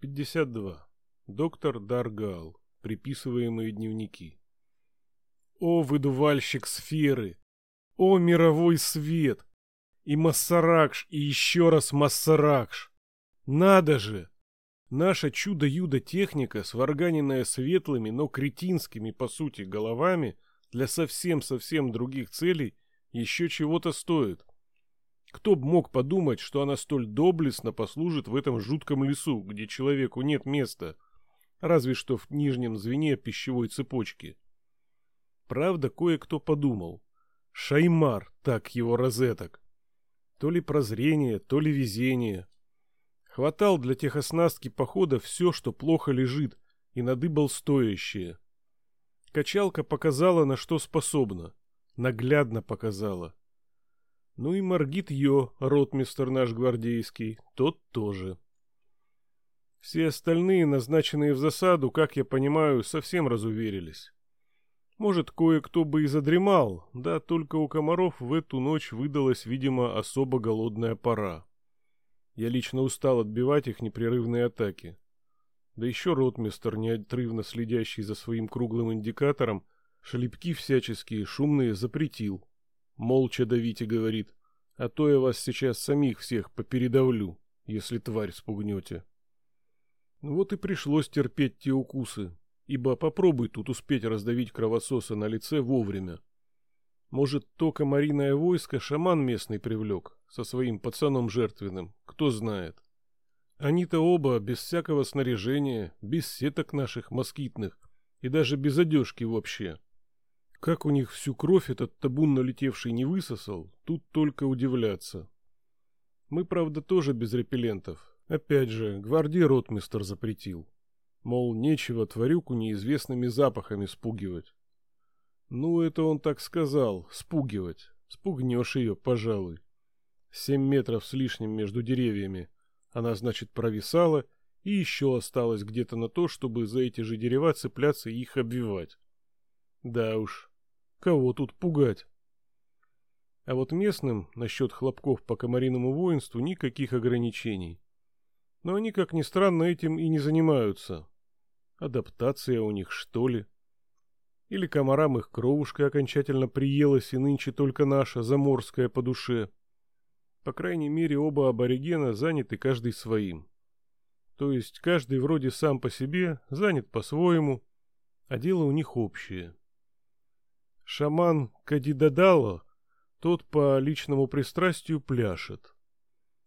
52. Доктор Даргал. Приписываемые дневники. О, выдувальщик сферы! О, мировой свет! И Массаракш, и еще раз Массаракш! Надо же! Наша чудо-юдо-техника, сварганенная светлыми, но кретинскими, по сути, головами, для совсем-совсем других целей, еще чего-то стоит. Кто б мог подумать, что она столь доблестно послужит в этом жутком лесу, где человеку нет места, разве что в нижнем звене пищевой цепочки. Правда, кое-кто подумал. Шаймар, так его розеток. То ли прозрение, то ли везение. Хватал для техоснастки похода все, что плохо лежит, и надыбал стоящее. Качалка показала, на что способна. Наглядно показала. Ну и Маргит Йо, ротмистер наш гвардейский, тот тоже. Все остальные, назначенные в засаду, как я понимаю, совсем разуверились. Может, кое-кто бы и задремал, да только у комаров в эту ночь выдалась, видимо, особо голодная пора. Я лично устал отбивать их непрерывные атаки. Да еще ротмистер, неотрывно следящий за своим круглым индикатором, шлепки всяческие шумные запретил. Молча давите, говорит, а то я вас сейчас самих всех попередавлю, если тварь спугнете. Вот и пришлось терпеть те укусы, ибо попробуй тут успеть раздавить кровососа на лице вовремя. Может, то комариное войско шаман местный привлек, со своим пацаном жертвенным, кто знает. Они-то оба без всякого снаряжения, без сеток наших москитных и даже без одежки вообще. Как у них всю кровь этот табун налетевший не высосал, тут только удивляться. Мы, правда, тоже без репеллентов. Опять же, гвардии ротмистер запретил. Мол, нечего тварюку неизвестными запахами спугивать. Ну, это он так сказал, спугивать. Спугнешь ее, пожалуй. Семь метров с лишним между деревьями. Она, значит, провисала и еще осталось где-то на то, чтобы за эти же дерева цепляться и их обвивать. Да уж, кого тут пугать? А вот местным насчет хлопков по комариному воинству никаких ограничений. Но они, как ни странно, этим и не занимаются. Адаптация у них, что ли? Или комарам их кровушка окончательно приелась, и нынче только наша, заморская, по душе. По крайней мере, оба аборигена заняты каждый своим. То есть каждый вроде сам по себе, занят по-своему, а дело у них общее. Шаман Кадидадало, тот по личному пристрастию пляшет.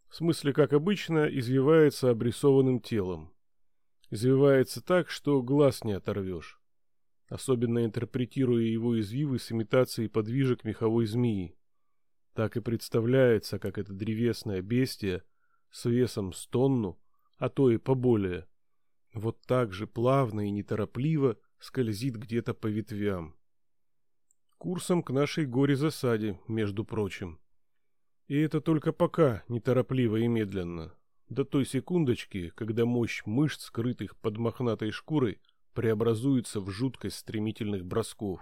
В смысле, как обычно, извивается обрисованным телом. Извивается так, что глаз не оторвешь. Особенно интерпретируя его извивы с имитацией подвижек меховой змеи. Так и представляется, как это древесное бестие с весом с тонну, а то и поболее, вот так же плавно и неторопливо скользит где-то по ветвям курсом к нашей горе-засаде, между прочим. И это только пока неторопливо и медленно. До той секундочки, когда мощь мышц, скрытых под мохнатой шкурой, преобразуется в жуткость стремительных бросков.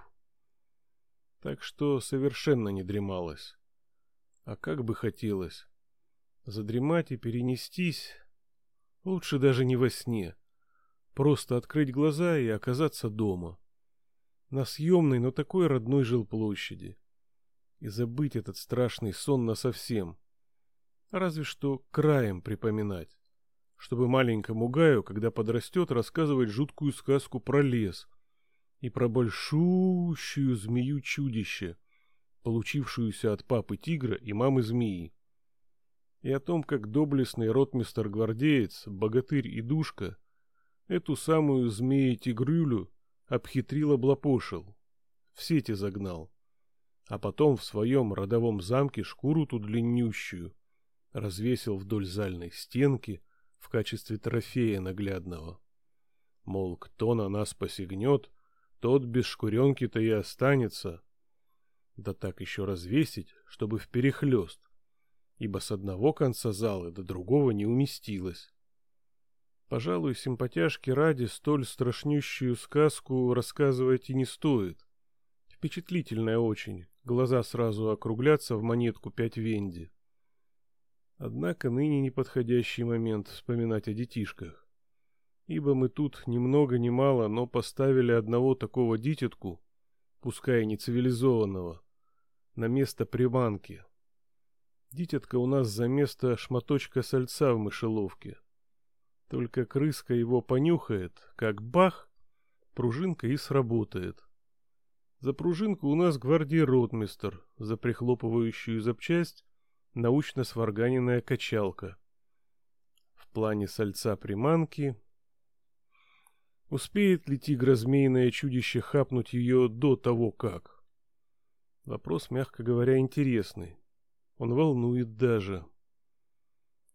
Так что совершенно не дремалось. А как бы хотелось. Задремать и перенестись... Лучше даже не во сне. Просто открыть глаза и оказаться дома на съемной, но такой родной жилплощади. И забыть этот страшный сон насовсем. Разве что краем припоминать. Чтобы маленькому Гаю, когда подрастет, рассказывать жуткую сказку про лес и про большущую змею-чудище, получившуюся от папы тигра и мамы змеи. И о том, как доблестный ротмистер-гвардеец, богатырь и душка, эту самую змею-тигрюлю обхитрил облапошил, в сети загнал, а потом в своем родовом замке шкуру ту длиннющую развесил вдоль зальной стенки в качестве трофея наглядного. Мол, кто на нас посягнет, тот без шкуренки-то и останется. Да так еще развесить, чтобы вперехлест, ибо с одного конца зала до другого не уместилось. Пожалуй, симпатяшки ради столь страшнющую сказку рассказывать и не стоит. Впечатлительная очень, глаза сразу округлятся в монетку пять венди. Однако ныне неподходящий момент вспоминать о детишках. Ибо мы тут ни много ни мало, но поставили одного такого дитятку, пускай не цивилизованного, на место приманки. Дитятка у нас за место шматочка сальца в мышеловке. Только крыска его понюхает, как бах, пружинка и сработает. За пружинку у нас гвардии ротмистер, за прихлопывающую запчасть научно сварганенная качалка. В плане сальца приманки... Успеет ли тигрозмейное чудище хапнуть ее до того как? Вопрос, мягко говоря, интересный. Он волнует даже.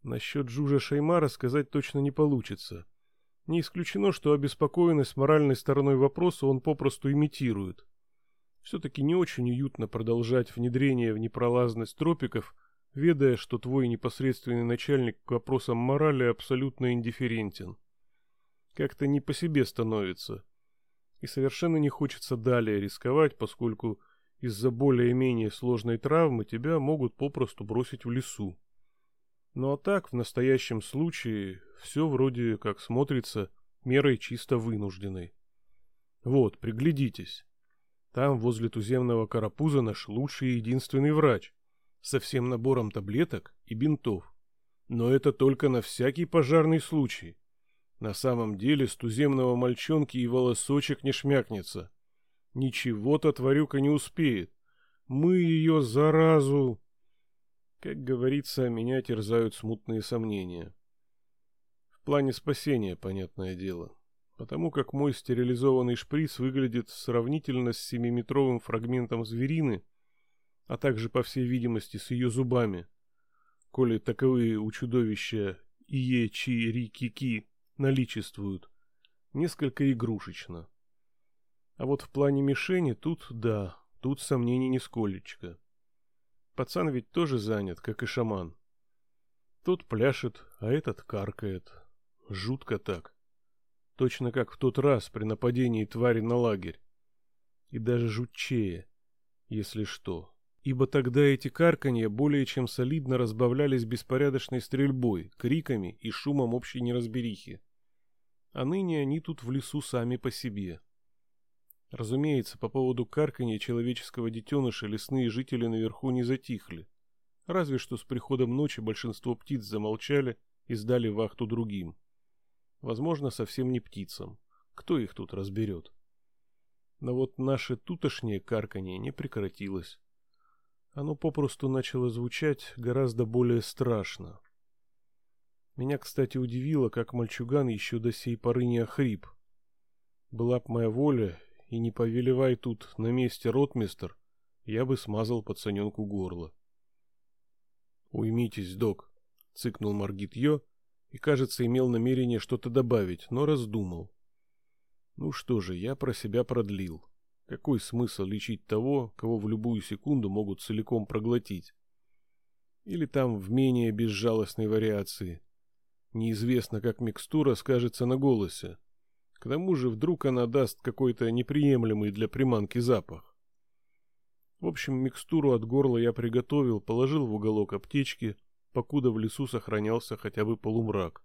Насчет Жужа Шаймара сказать точно не получится. Не исключено, что обеспокоенность моральной стороной вопроса он попросту имитирует. Все-таки не очень уютно продолжать внедрение в непролазность тропиков ведая, что твой непосредственный начальник к вопросам морали абсолютно индифферентен. Как-то не по себе становится. И совершенно не хочется далее рисковать, поскольку из-за более-менее сложной травмы тебя могут попросту бросить в лесу. Ну а так, в настоящем случае, все вроде как смотрится мерой чисто вынужденной. Вот, приглядитесь. Там, возле туземного карапуза, наш лучший и единственный врач со всем набором таблеток и бинтов. Но это только на всякий пожарный случай. На самом деле с туземного мальчонки и волосочек не шмякнется. Ничего-то тварюка не успеет. Мы ее заразу... Как говорится, меня терзают смутные сомнения. В плане спасения, понятное дело. Потому как мой стерилизованный шприц выглядит сравнительно с семиметровым фрагментом зверины, а также, по всей видимости, с ее зубами, коли таковые у чудовища Ие-Чи-Ри-Ки-Ки наличествуют, несколько игрушечно. А вот в плане мишени тут, да, тут сомнений нисколечко. Пацан ведь тоже занят, как и шаман. Тот пляшет, а этот каркает. Жутко так. Точно как в тот раз при нападении твари на лагерь. И даже жутчее, если что ибо тогда эти карканья более чем солидно разбавлялись беспорядочной стрельбой, криками и шумом общей неразберихи. А ныне они тут в лесу сами по себе. Разумеется, по поводу карканья человеческого детеныша лесные жители наверху не затихли. Разве что с приходом ночи большинство птиц замолчали и сдали вахту другим. Возможно, совсем не птицам. Кто их тут разберет? Но вот наше тутошнее карканье не прекратилось. Оно попросту начало звучать гораздо более страшно. Меня, кстати, удивило, как мальчуган еще до сей поры не охрип. Была б моя воля, и не повелевай тут на месте ротмистер, я бы смазал пацаненку горло. «Уймитесь, док», — цыкнул Маргит и, кажется, имел намерение что-то добавить, но раздумал. Ну что же, я про себя продлил. Какой смысл лечить того, кого в любую секунду могут целиком проглотить? Или там в менее безжалостной вариации. Неизвестно, как микстура скажется на голосе. К тому же вдруг она даст какой-то неприемлемый для приманки запах. В общем, микстуру от горла я приготовил, положил в уголок аптечки, покуда в лесу сохранялся хотя бы полумрак.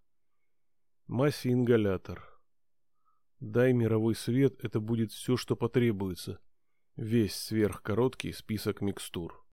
Мазь ингалятор. Дай мировой свет, это будет все, что потребуется. Весь сверхкороткий список микстур.